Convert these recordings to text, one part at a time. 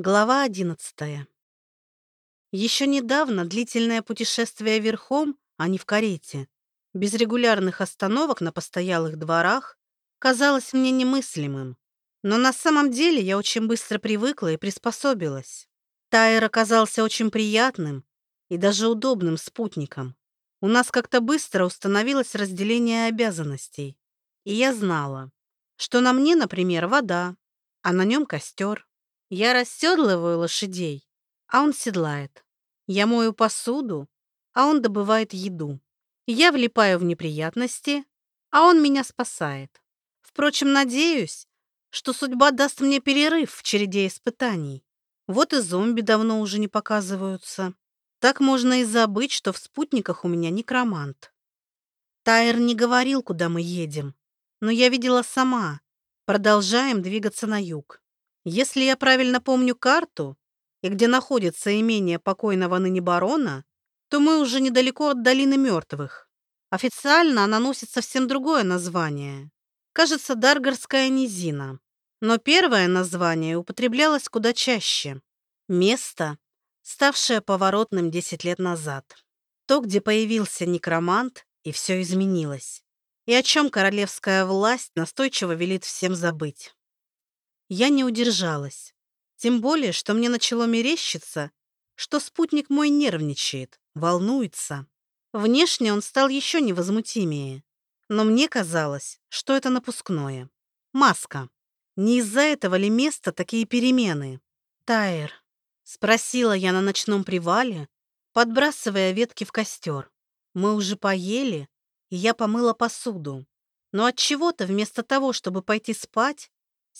Глава одиннадцатая. Еще недавно длительное путешествие верхом, а не в карете, без регулярных остановок на постоялых дворах, казалось мне немыслимым. Но на самом деле я очень быстро привыкла и приспособилась. Тайр оказался очень приятным и даже удобным спутником. У нас как-то быстро установилось разделение обязанностей. И я знала, что на мне, например, вода, а на нем костер. Я расседлываю лошадей, а он седлает. Я мою посуду, а он добывает еду. Я влипаю в неприятности, а он меня спасает. Впрочем, надеюсь, что судьба даст мне перерыв в череде испытаний. Вот и зомби давно уже не показываются. Так можно и забыть, что в спутниках у меня некромант. Тайр не говорил, куда мы едем, но я видела сама. Продолжаем двигаться на юг. Если я правильно помню карту и где находится имение покойного ныне барона, то мы уже недалеко от долины мертвых. Официально она носит совсем другое название. Кажется, Даргарская низина. Но первое название употреблялось куда чаще. Место, ставшее поворотным 10 лет назад. То, где появился некромант, и все изменилось. И о чем королевская власть настойчиво велит всем забыть. Я не удержалась. Тем более, что мне начало мерещиться, что спутник мой нервничает, волнуется. Внешне он стал еще невозмутимее. Но мне казалось, что это напускное. Маска. Не из-за этого ли места такие перемены? Тайр. Спросила я на ночном привале, подбрасывая ветки в костер. Мы уже поели, и я помыла посуду. Но от чего то вместо того, чтобы пойти спать,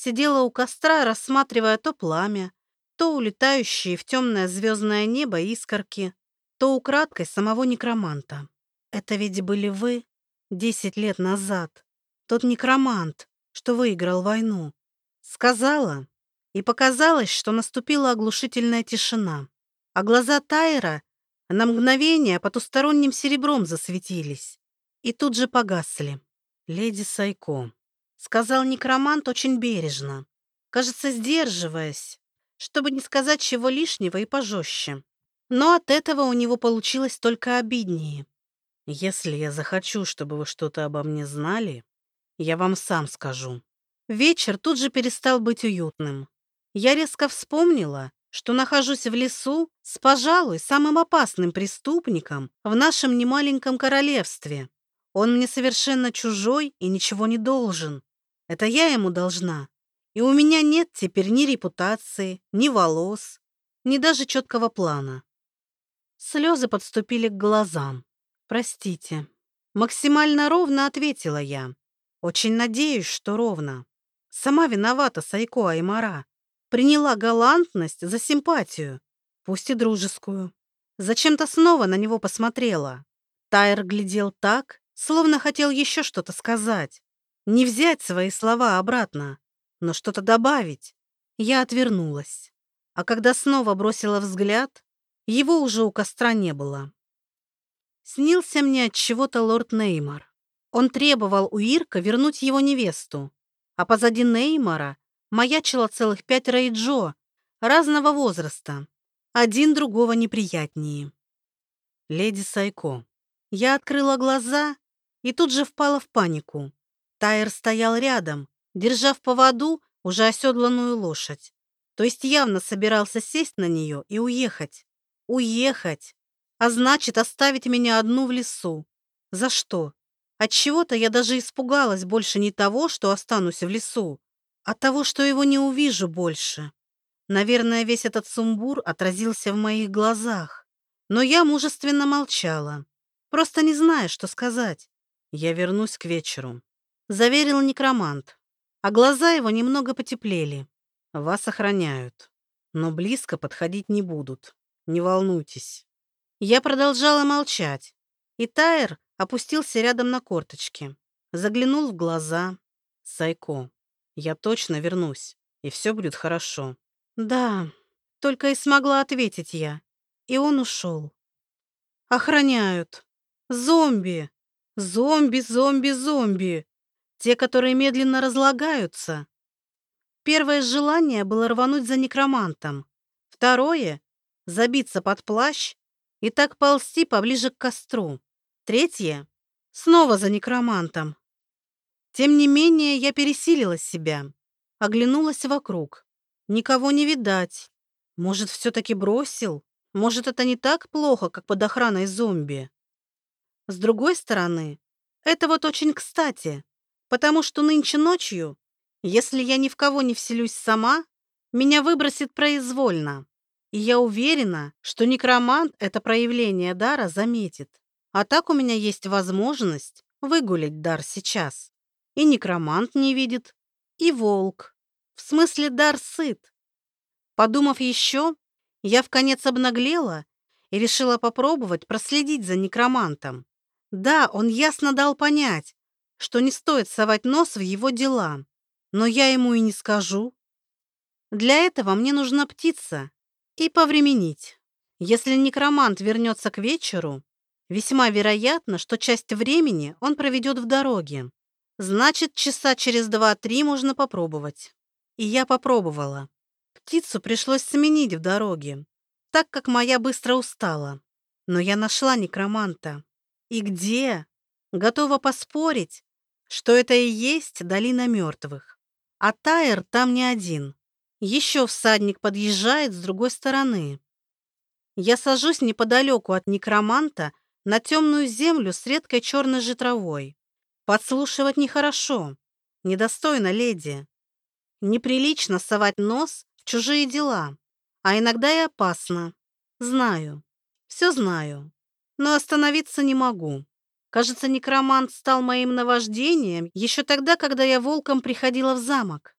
Сидела у костра, рассматривая то пламя, то улетающие в темное звездное небо искорки, то украдкой самого некроманта. Это ведь были вы десять лет назад, тот некромант, что выиграл войну. Сказала, и показалось, что наступила оглушительная тишина, а глаза Тайра на мгновение потусторонним серебром засветились и тут же погасли. Леди Сайко сказал некромант очень бережно, кажется, сдерживаясь, чтобы не сказать чего лишнего и пожестче. Но от этого у него получилось только обиднее. Если я захочу, чтобы вы что-то обо мне знали, я вам сам скажу. Вечер тут же перестал быть уютным. Я резко вспомнила, что нахожусь в лесу с, пожалуй, самым опасным преступником в нашем немаленьком королевстве. Он мне совершенно чужой и ничего не должен. Это я ему должна. И у меня нет теперь ни репутации, ни волос, ни даже четкого плана. Слезы подступили к глазам. Простите. Максимально ровно ответила я. Очень надеюсь, что ровно. Сама виновата Сайко Аймара. Приняла галантность за симпатию, пусть и дружескую. Зачем-то снова на него посмотрела. Тайр глядел так, словно хотел еще что-то сказать. Не взять свои слова обратно, но что-то добавить. Я отвернулась. А когда снова бросила взгляд, его уже у костра не было. Снился мне от чего-то лорд Неймар. Он требовал у Ирка вернуть его невесту, а позади Неймара маячило целых пять Рейджо разного возраста, один другого неприятнее. Леди Сайко. Я открыла глаза и тут же впала в панику. Тайр стоял рядом, держа в поводу уже оседланную лошадь. То есть явно собирался сесть на нее и уехать. Уехать! А значит, оставить меня одну в лесу. За что? От чего то я даже испугалась больше не того, что останусь в лесу, а того, что его не увижу больше. Наверное, весь этот сумбур отразился в моих глазах. Но я мужественно молчала, просто не зная, что сказать. Я вернусь к вечеру заверил некромант, а глаза его немного потеплели. Вас охраняют, но близко подходить не будут. Не волнуйтесь. Я продолжала молчать, и Тайр опустился рядом на корточки, заглянул в глаза. Сайко, я точно вернусь, и все будет хорошо. Да, только и смогла ответить я, и он ушел. Охраняют. Зомби! Зомби, зомби, зомби! Те, которые медленно разлагаются. Первое желание было рвануть за некромантом. Второе — забиться под плащ и так ползти поближе к костру. Третье — снова за некромантом. Тем не менее, я пересилила себя. Оглянулась вокруг. Никого не видать. Может, все-таки бросил? Может, это не так плохо, как под охраной зомби? С другой стороны, это вот очень кстати, потому что нынче ночью, если я ни в кого не вселюсь сама, меня выбросит произвольно. И я уверена, что некромант это проявление дара заметит. А так у меня есть возможность выгулять дар сейчас. И некромант не видит, и волк. В смысле дар сыт. Подумав еще, я в конец обнаглела и решила попробовать проследить за некромантом. Да, он ясно дал понять, что не стоит совать нос в его дела, но я ему и не скажу. Для этого мне нужна птица и повременить. Если некромант вернется к вечеру, весьма вероятно, что часть времени он проведет в дороге. Значит, часа через два-три можно попробовать. И я попробовала. Птицу пришлось сменить в дороге, так как моя быстро устала. Но я нашла некроманта. И где? Готова поспорить, что это и есть долина мертвых. А Тайр там не один. Еще всадник подъезжает с другой стороны. Я сажусь неподалеку от некроманта на темную землю с редкой черной житровой. Подслушивать нехорошо. Недостойно леди. Неприлично совать нос в чужие дела, а иногда и опасно. Знаю, все знаю, но остановиться не могу. Кажется, некромант стал моим наваждением еще тогда, когда я волком приходила в замок.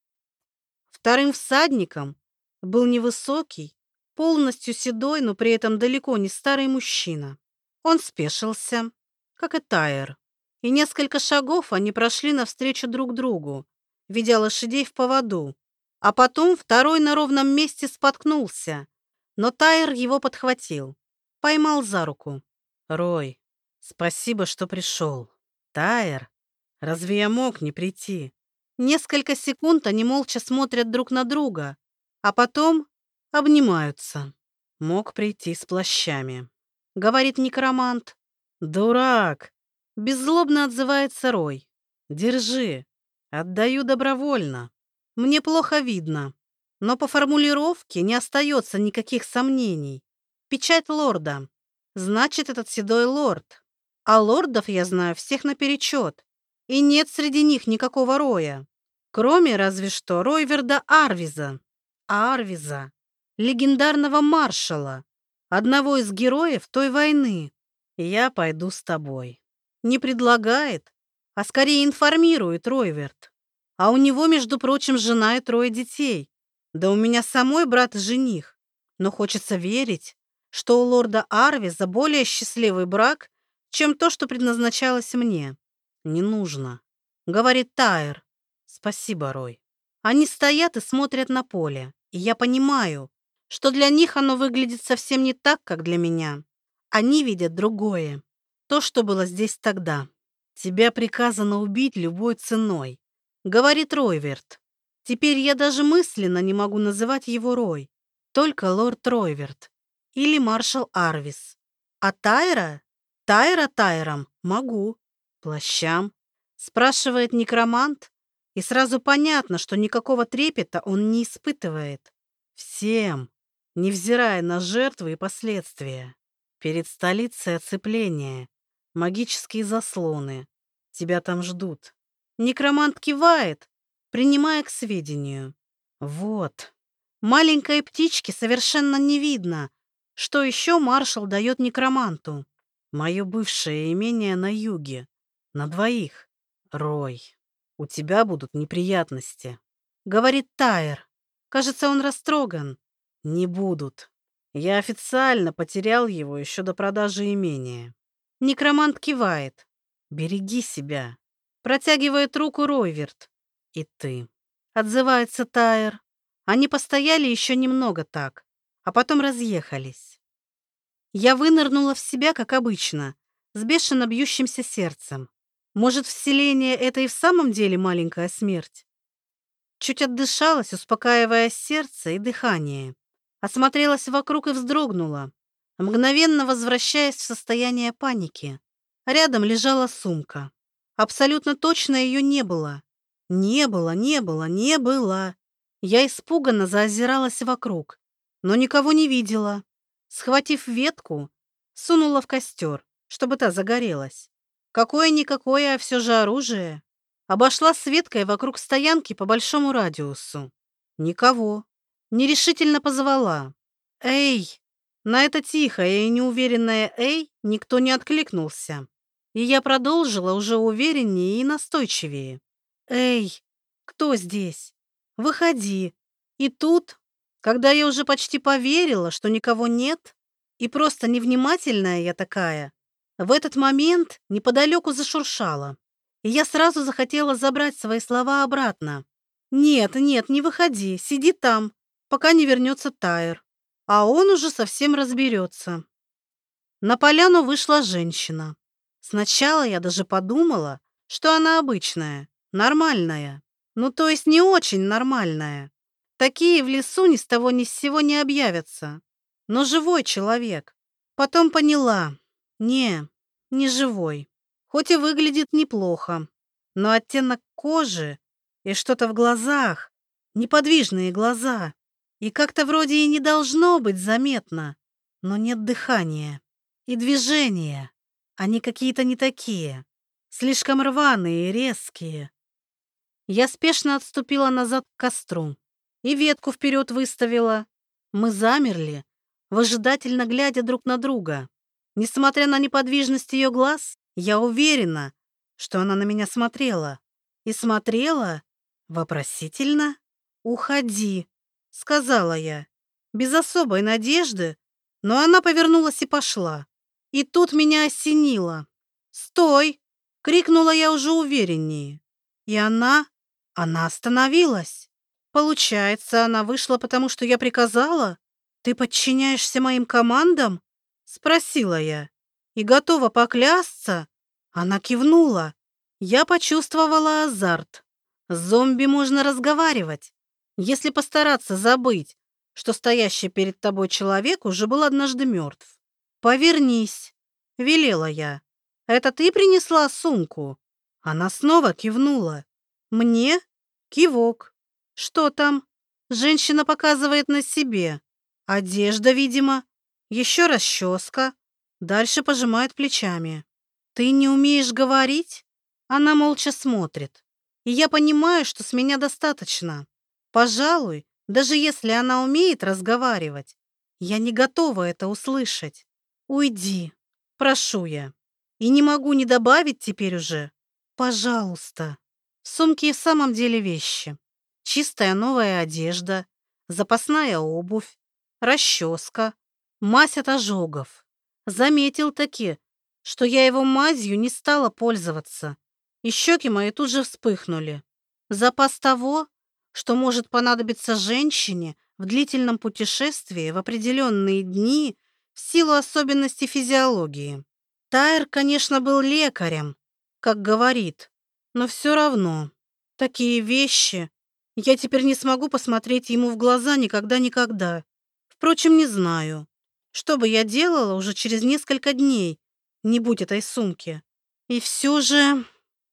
Вторым всадником был невысокий, полностью седой, но при этом далеко не старый мужчина. Он спешился, как и Тайер, и несколько шагов они прошли навстречу друг другу, ведя лошадей в поводу. А потом второй на ровном месте споткнулся, но Тайр его подхватил, поймал за руку. «Рой, спасибо, что пришел. Тайр, разве я мог не прийти?» Несколько секунд они молча смотрят друг на друга, а потом обнимаются. Мог прийти с плащами. Говорит некромант. «Дурак!» Беззлобно отзывается Рой. «Держи. Отдаю добровольно. Мне плохо видно, но по формулировке не остается никаких сомнений. Печать лорда. Значит, этот седой лорд. А лордов я знаю всех наперечет. И нет среди них никакого Роя. Кроме разве что Ройверда Арвиза. Арвиза — легендарного маршала, одного из героев той войны. Я пойду с тобой. Не предлагает, а скорее информирует Ройверт. А у него, между прочим, жена и трое детей. Да у меня самой брат и жених. Но хочется верить, что у лорда Арвиза более счастливый брак, чем то, что предназначалось мне. Не нужно, говорит Тайр. Спасибо, Рой. Они стоят и смотрят на поле, и я понимаю, что для них оно выглядит совсем не так, как для меня. Они видят другое. То, что было здесь тогда. Тебя приказано убить любой ценой, говорит Ройверт. Теперь я даже мысленно не могу называть его Рой, только лорд Ройверт или маршал Арвис. А Тайра? Тайра Тайром могу. Плащам? Спрашивает некромант, и сразу понятно, что никакого трепета он не испытывает. Всем, невзирая на жертвы и последствия. Перед столицей оцепление, магические заслоны. Тебя там ждут. Некромант кивает, принимая к сведению. Вот. Маленькой птичке совершенно не видно, что еще маршал дает некроманту. Мое бывшее имение на юге. На двоих. Рой, у тебя будут неприятности. Говорит Тайер. Кажется, он растроган. Не будут. Я официально потерял его еще до продажи имения. Некромант кивает. «Береги себя». Протягивает руку Ройверт. «И ты». Отзывается Тайер. Они постояли еще немного так, а потом разъехались. Я вынырнула в себя, как обычно, с бешено бьющимся сердцем. Может, вселение — это и в самом деле маленькая смерть? Чуть отдышалась, успокаивая сердце и дыхание. Осмотрелась вокруг и вздрогнула, мгновенно возвращаясь в состояние паники. Рядом лежала сумка. Абсолютно точно ее не было. Не было, не было, не было. Я испуганно заозиралась вокруг, но никого не видела. Схватив ветку, сунула в костер, чтобы та загорелась. Какое-никакое, а все же оружие. Обошла с веткой вокруг стоянки по большому радиусу. Никого. Нерешительно позвала. «Эй!» На это тихое и неуверенное «эй» никто не откликнулся. И я продолжила уже увереннее и настойчивее. «Эй, кто здесь? Выходи!» И тут, когда я уже почти поверила, что никого нет, и просто невнимательная я такая, в этот момент неподалеку зашуршала. И я сразу захотела забрать свои слова обратно. «Нет, нет, не выходи, сиди там, пока не вернется Тайр. А он уже совсем разберется». На поляну вышла женщина. Сначала я даже подумала, что она обычная, нормальная. Ну, то есть не очень нормальная. Такие в лесу ни с того ни с сего не объявятся. Но живой человек. Потом поняла. Не, не живой. Хоть и выглядит неплохо. Но оттенок кожи и что-то в глазах. Неподвижные глаза. И как-то вроде и не должно быть заметно. Но нет дыхания. И движения. Они какие-то не такие. Слишком рваные и резкие. Я спешно отступила назад к костру и ветку вперед выставила. Мы замерли, выжидательно глядя друг на друга. Несмотря на неподвижность ее глаз, я уверена, что она на меня смотрела. И смотрела вопросительно. «Уходи», — сказала я, без особой надежды, но она повернулась и пошла. И тут меня осенило. «Стой!» — крикнула я уже увереннее. И она... она остановилась. Получается, она вышла, потому что я приказала? Ты подчиняешься моим командам? Спросила я. И готова поклясться? Она кивнула. Я почувствовала азарт. С зомби можно разговаривать, если постараться забыть, что стоящий перед тобой человек уже был однажды мертв. «Повернись», — велела я. «Это ты принесла сумку?» Она снова кивнула. «Мне?» Кивок. «Что там?» Женщина показывает на себе. Одежда, видимо. Еще расческа. Дальше пожимает плечами. «Ты не умеешь говорить?» Она молча смотрит. И я понимаю, что с меня достаточно. Пожалуй, даже если она умеет разговаривать, я не готова это услышать. Уйди, прошу я. И не могу не добавить теперь уже. Пожалуйста. В сумке и в самом деле вещи. Чистая новая одежда, запасная обувь, расческа, мазь от ожогов. Заметил таки, что я его мазью не стала пользоваться. И щеки мои тут же вспыхнули. Запас того, что может понадобиться женщине в длительном путешествии в определенные дни – в силу особенностей физиологии. Тайр, конечно, был лекарем, как говорит, но все равно. Такие вещи я теперь не смогу посмотреть ему в глаза никогда-никогда. Впрочем, не знаю, что бы я делала уже через несколько дней, не будь этой сумки. И все же...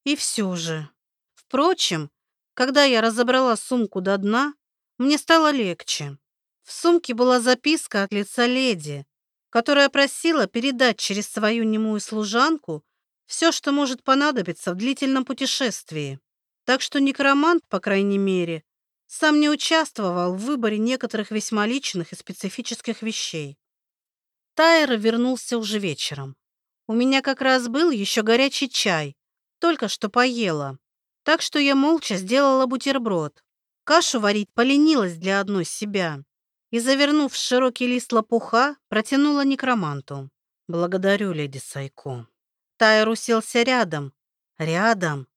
и все же. Впрочем, когда я разобрала сумку до дна, мне стало легче. В сумке была записка от лица леди, которая просила передать через свою немую служанку все, что может понадобиться в длительном путешествии. Так что некромант, по крайней мере, сам не участвовал в выборе некоторых весьма личных и специфических вещей. Тайр вернулся уже вечером. У меня как раз был еще горячий чай, только что поела. Так что я молча сделала бутерброд. Кашу варить поленилась для одной себя и, завернув в широкий лист лопуха, протянула некроманту. «Благодарю, леди Сайко». Тайр уселся рядом. Рядом.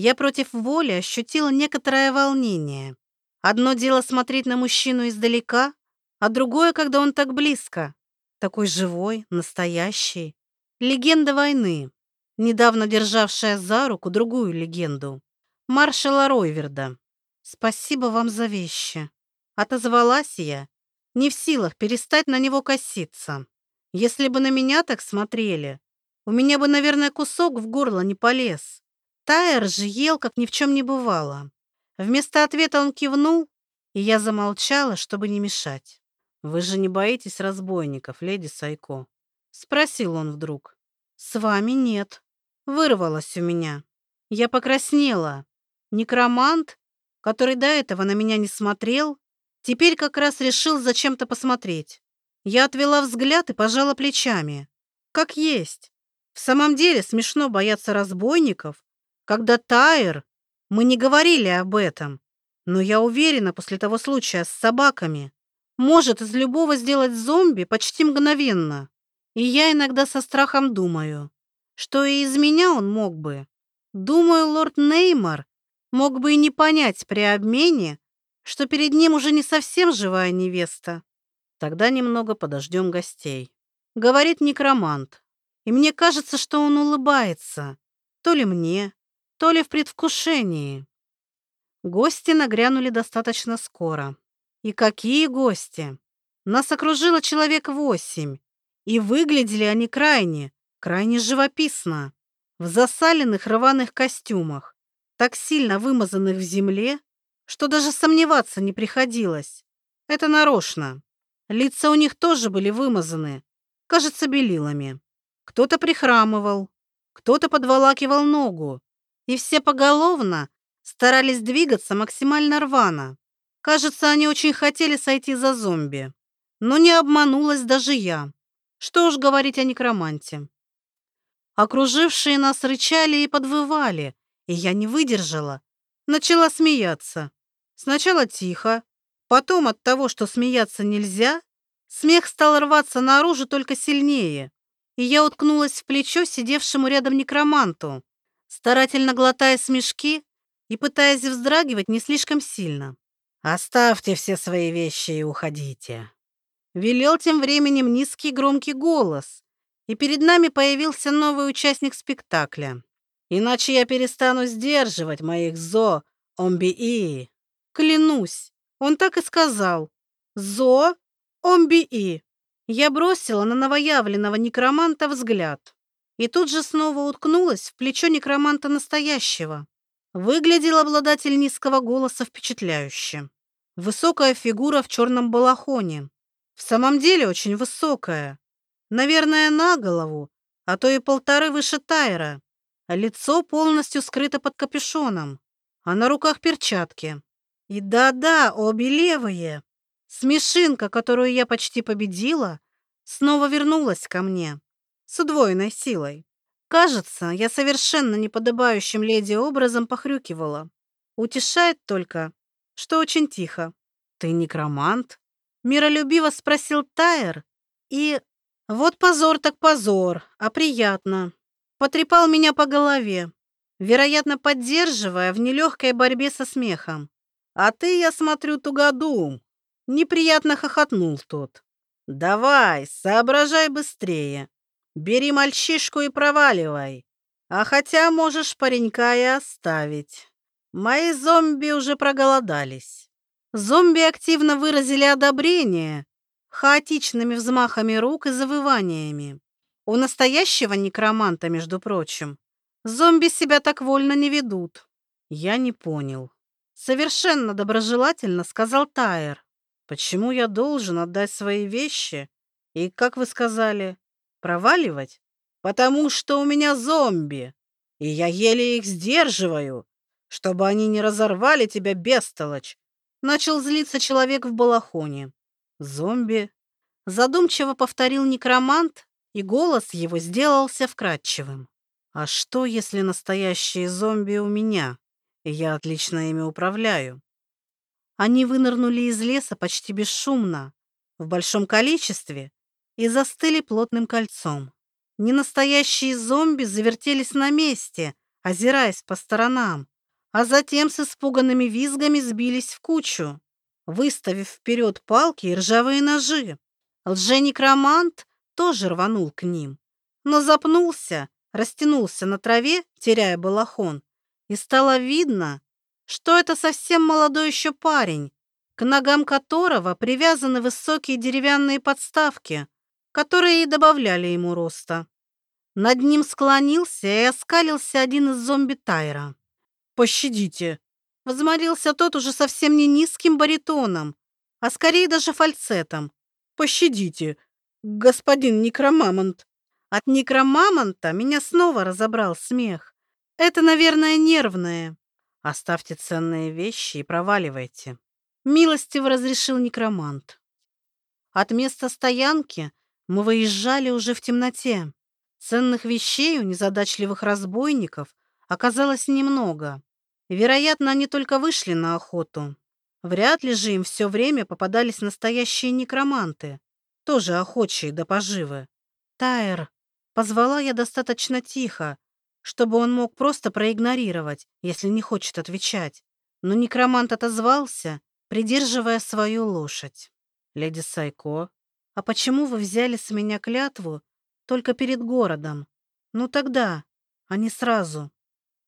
Я против воли ощутила некоторое волнение. Одно дело смотреть на мужчину издалека, а другое, когда он так близко. Такой живой, настоящий. Легенда войны, недавно державшая за руку другую легенду. Маршала Ройверда. «Спасибо вам за вещи», — отозвалась я, не в силах перестать на него коситься. Если бы на меня так смотрели, у меня бы, наверное, кусок в горло не полез. Тайер же ел, как ни в чем не бывало. Вместо ответа он кивнул, и я замолчала, чтобы не мешать. «Вы же не боитесь разбойников, леди Сайко?» — спросил он вдруг. «С вами нет». Вырвалось у меня. Я покраснела. Некромант, который до этого на меня не смотрел, теперь как раз решил зачем-то посмотреть. Я отвела взгляд и пожала плечами. Как есть. В самом деле смешно бояться разбойников, когда Тайр... Мы не говорили об этом, но я уверена после того случая с собаками может из любого сделать зомби почти мгновенно. И я иногда со страхом думаю, что и из меня он мог бы. Думаю, лорд Неймар мог бы и не понять при обмене, что перед ним уже не совсем живая невеста. Тогда немного подождем гостей. Говорит некромант. И мне кажется, что он улыбается. То ли мне, то ли в предвкушении. Гости нагрянули достаточно скоро. И какие гости! Нас окружило человек восемь, и выглядели они крайне, крайне живописно. В засаленных рваных костюмах, так сильно вымазанных в земле, что даже сомневаться не приходилось. Это нарочно. Лица у них тоже были вымазаны, кажется, белилами. Кто-то прихрамывал, кто-то подволакивал ногу, и все поголовно старались двигаться максимально рвано. Кажется, они очень хотели сойти за зомби. Но не обманулась даже я. Что уж говорить о некроманте. Окружившие нас рычали и подвывали, и я не выдержала. Начала смеяться. Сначала тихо, потом от того, что смеяться нельзя, смех стал рваться наружу только сильнее, и я уткнулась в плечо сидевшему рядом некроманту, старательно глотая смешки и пытаясь вздрагивать не слишком сильно. «Оставьте все свои вещи и уходите». Велел тем временем низкий громкий голос, и перед нами появился новый участник спектакля. «Иначе я перестану сдерживать моих зо омби-и». Клянусь, он так и сказал. «Зо омби-и». Я бросила на новоявленного некроманта взгляд и тут же снова уткнулась в плечо некроманта настоящего. Выглядел обладатель низкого голоса впечатляюще. Высокая фигура в черном балахоне. В самом деле очень высокая. Наверное, на голову, а то и полторы выше Тайра. Лицо полностью скрыто под капюшоном, а на руках перчатки. И да-да, обе левые. Смешинка, которую я почти победила, снова вернулась ко мне с удвоенной силой. Кажется, я совершенно неподобающим леди образом похрюкивала. Утешает только, что очень тихо. «Ты некромант?» Миролюбиво спросил Тайер. И вот позор так позор, а приятно. Потрепал меня по голове, вероятно, поддерживая в нелегкой борьбе со смехом. «А ты, я смотрю, тугодум!» Неприятно хохотнул тот. «Давай, соображай быстрее. Бери мальчишку и проваливай. А хотя можешь паренька и оставить. Мои зомби уже проголодались. Зомби активно выразили одобрение хаотичными взмахами рук и завываниями. У настоящего некроманта, между прочим, зомби себя так вольно не ведут. Я не понял. Совершенно доброжелательно сказал Тайер. Почему я должен отдать свои вещи? И, как вы сказали, Проваливать? Потому что у меня зомби, и я еле их сдерживаю, чтобы они не разорвали тебя, бестолочь. Начал злиться человек в балахоне. Зомби. Задумчиво повторил некромант, и голос его сделался вкрадчивым. А что, если настоящие зомби у меня, и я отлично ими управляю? Они вынырнули из леса почти бесшумно, в большом количестве, и застыли плотным кольцом. Ненастоящие зомби завертелись на месте, озираясь по сторонам, а затем с испуганными визгами сбились в кучу, выставив вперед палки и ржавые ножи. Лженекромант тоже рванул к ним, но запнулся, растянулся на траве, теряя балахон, и стало видно, что это совсем молодой еще парень, к ногам которого привязаны высокие деревянные подставки, которые и добавляли ему роста. Над ним склонился и оскалился один из зомби Тайра. «Пощадите!» Возмолился тот уже совсем не низким баритоном, а скорее даже фальцетом. «Пощадите, господин некромамонт!» От некромамонта меня снова разобрал смех. Это, наверное, нервное. Оставьте ценные вещи и проваливайте. Милостиво разрешил некромант. От места стоянки мы выезжали уже в темноте. Ценных вещей у незадачливых разбойников оказалось немного. Вероятно, они только вышли на охоту. Вряд ли же им все время попадались настоящие некроманты, тоже охочие до поживы. Тайр, позвала я достаточно тихо, чтобы он мог просто проигнорировать, если не хочет отвечать. Но некромант отозвался, придерживая свою лошадь. «Леди Сайко, а почему вы взяли с меня клятву только перед городом? Ну тогда, а не сразу?»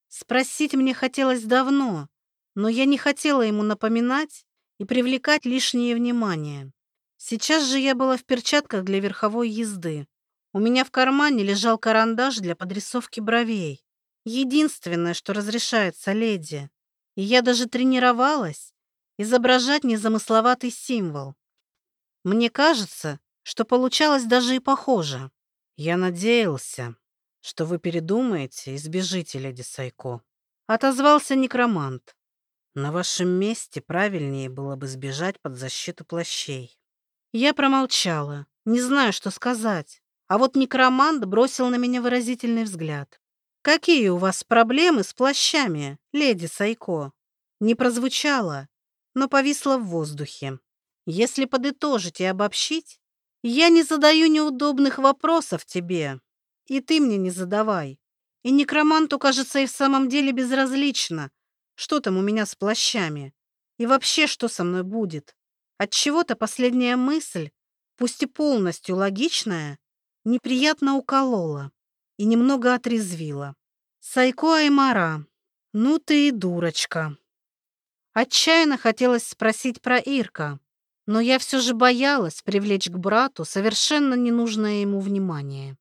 Спросить мне хотелось давно, но я не хотела ему напоминать и привлекать лишнее внимание. Сейчас же я была в перчатках для верховой езды. У меня в кармане лежал карандаш для подрисовки бровей. Единственное, что разрешается леди. И я даже тренировалась изображать незамысловатый символ. Мне кажется, что получалось даже и похоже. Я надеялся, что вы передумаете и сбежите, леди Сайко. Отозвался некромант. На вашем месте правильнее было бы сбежать под защиту плащей. Я промолчала, не знаю, что сказать. А вот некромант бросил на меня выразительный взгляд. «Какие у вас проблемы с плащами, леди Сайко?» Не прозвучало, но повисло в воздухе. Если подытожить и обобщить, я не задаю неудобных вопросов тебе, и ты мне не задавай. И некроманту, кажется, и в самом деле безразлично, что там у меня с плащами, и вообще, что со мной будет. От чего то последняя мысль, пусть и полностью логичная, неприятно уколола и немного отрезвила. Сайко Аймара, ну ты и дурочка. Отчаянно хотелось спросить про Ирка, но я все же боялась привлечь к брату совершенно ненужное ему внимание.